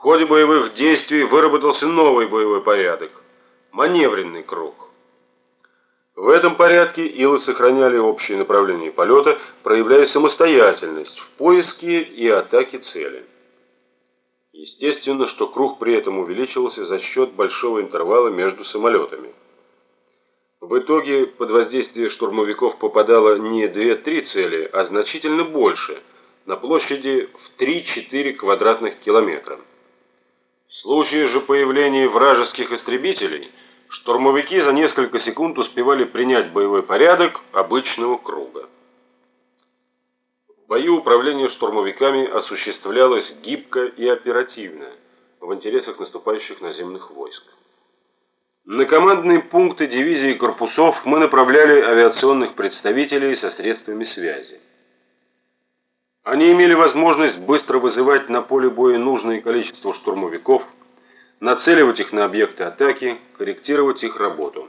В ходе боевых действий выработался новый боевой порядок – маневренный круг. В этом порядке илы сохраняли общее направление полета, проявляя самостоятельность в поиске и атаке цели. Естественно, что круг при этом увеличивался за счет большого интервала между самолетами. В итоге под воздействие штурмовиков попадало не 2-3 цели, а значительно больше, на площади в 3-4 квадратных километра. В случае же появления вражеских истребителей, штурмовики за несколько секунд успевали принять боевой порядок обычного круга. В бою управление штурмовиками осуществлялось гибко и оперативно в интересах наступающих наземных войск. На командные пункты дивизий и корпусов мы направляли авиационных представителей со средствами связи. Они имели возможность быстро вызывать на поле боя нужное количество штурмовиков, нацеливать их на объекты атаки, корректировать их работу.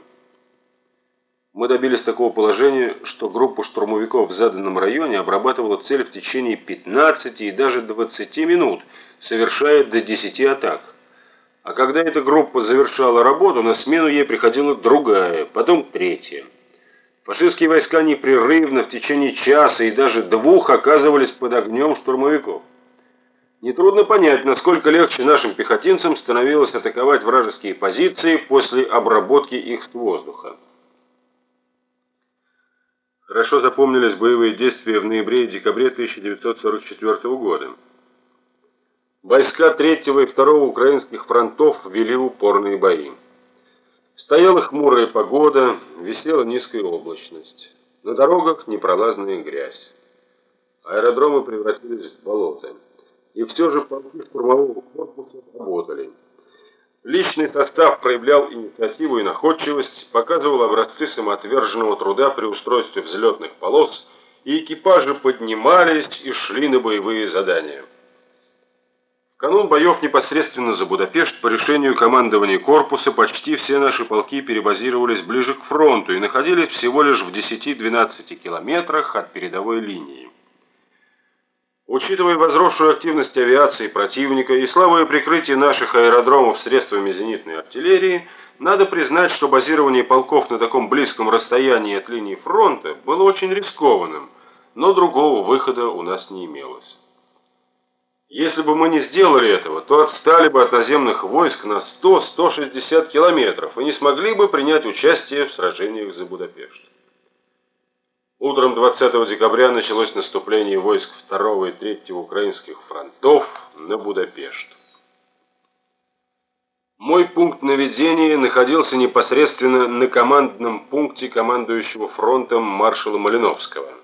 Мы добились такого положения, что группа штурмовиков в заданном районе обрабатывала цель в течение 15 и даже 20 минут, совершая до 10 атак. А когда эта группа завершала работу, на смену ей приходила другая, потом третья. Фашистские войска непрерывно в течение часа и даже двух оказывались под огнем штурмовиков. Нетрудно понять, насколько легче нашим пехотинцам становилось атаковать вражеские позиции после обработки их с воздуха. Хорошо запомнились боевые действия в ноябре и декабре 1944 года. Войска третьего и второго украинских фронтов вели упорные бои. Стояла хмурая погода, висела низкая облачность. На дорогах непролазная грязь. Аэродромы превратились в болото. И все же полки штурмового корпуса работали. Личный состав проявлял инициативу и находчивость, показывал образцы самоотверженного труда при устройстве взлетных полос, и экипажи поднимались и шли на боевые задания канун боев непосредственно за Будапешт по решению командования корпуса почти все наши полки перебазировались ближе к фронту и находились всего лишь в 10-12 километрах от передовой линии. Учитывая возросшую активность авиации противника и слабое прикрытие наших аэродромов средствами зенитной артиллерии, надо признать, что базирование полков на таком близком расстоянии от линии фронта было очень рискованным, но другого выхода у нас не имелось. Если бы мы не сделали этого, то отстали бы от наземных войск на 100-160 километров и не смогли бы принять участие в сражениях за Будапешт. Утром 20 декабря началось наступление войск 2 и 3 украинских фронтов на Будапешт. Мой пункт наведения находился непосредственно на командном пункте командующего фронтом маршала Малиновского.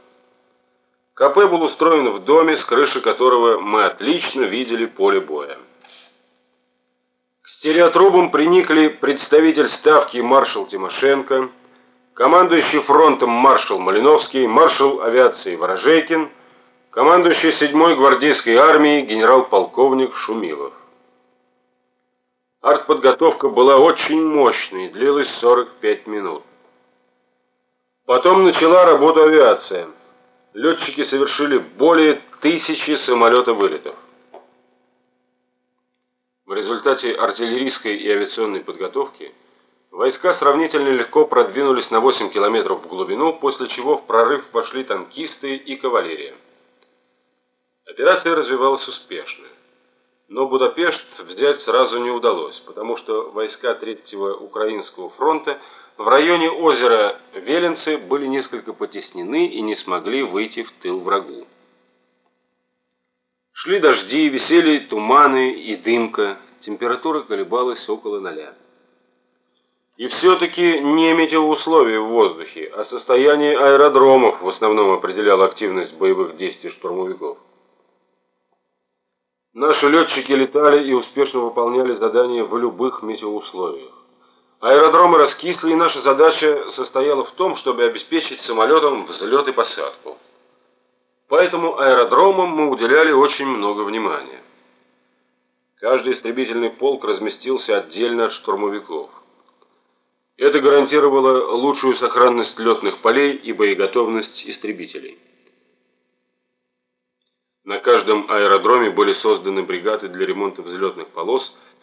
КП был устроен в доме, с крыши которого мы отлично видели поле боя. К стереотрубам приникли представитель ставки маршал Тимошенко, командующий фронтом маршал Малиновский, маршал авиации Ворожейкин, командующий 7-й гвардейской армией генерал-полковник Шумилов. Артподготовка была очень мощной, длилась 45 минут. Потом начала работу авиация летчики совершили более тысячи самолета-вылетов. В результате артиллерийской и авиационной подготовки войска сравнительно легко продвинулись на 8 километров в глубину, после чего в прорыв пошли танкисты и кавалерия. Операция развивалась успешно. Но Будапешт взять сразу не удалось, потому что войска Третьего Украинского фронта в районе озера Веленцы были несколько потеснены и не смогли выйти в тыл врагу. Шли дожди, висели туманы и дымка, температура колебалась около ноля. И все-таки не метеоусловия в воздухе, а состояние аэродромов в основном определяло активность боевых действий штурмовиков. Наши летчики летали и успешно выполняли задания в любых метеоусловиях. Аэродромы раскисли, и наша задача состояла в том, чтобы обеспечить самолетам взлет и посадку. Поэтому аэродромам мы уделяли очень много внимания. Каждый истребительный полк разместился отдельно от штурмовиков. Это гарантировало лучшую сохранность летных полей и боеготовность истребителей. На каждом аэродроме были созданы бригады для ремонта взлетных полос